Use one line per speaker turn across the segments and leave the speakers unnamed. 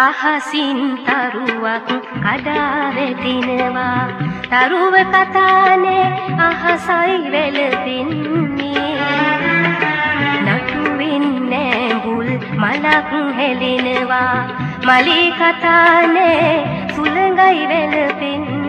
අහසින් තරුවක් කඩා වැටිනවා. තරුව කතානේ අහසයි වැළපෙන්නේ. නටුවෙන් නෑඹුල් මලක් හෙලෙනවා. මලී කතානේ සුළඟයි වැළපෙන්නේ.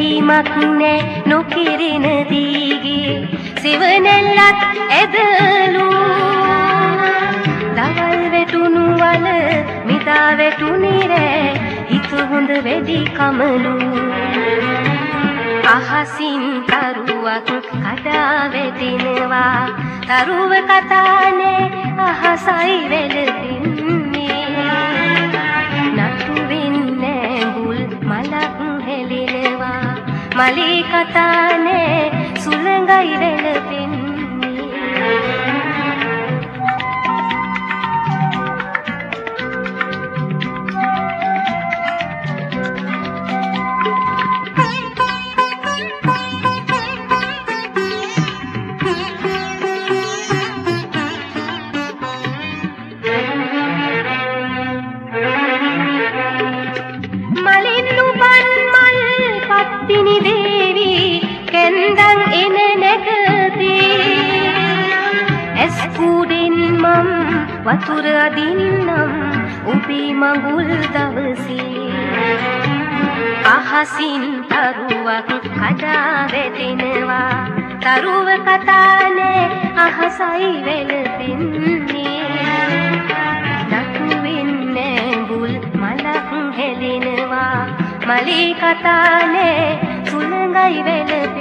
පැහිමක් නෑ නොකිරෙන දීගේ. සිවනෙල්ලත් ඇදලු. දවල් වැටුණු වල මිදා වැටුනි රෑ. හිත හොඳ වැඩි කමලු. අහසින් තරුවක් කඩා වැටෙනවා. තරුව කතානේ අහසයි වැළපෙන්නේ මලී කතානේ සුළඟයි වැළපෙන්නේ වතුර අදින්නම් උපී මඟුල් දවසේ. අහසින් තරුවක් කඩා වැටෙනවා. තරුව කතානේ අහසයි වැළපෙන්නේ නටුවෙන් නෑඹුල් මලක් හෙලෙනවා. මලී කතානේ සුළඟයි වැළපෙන්නේ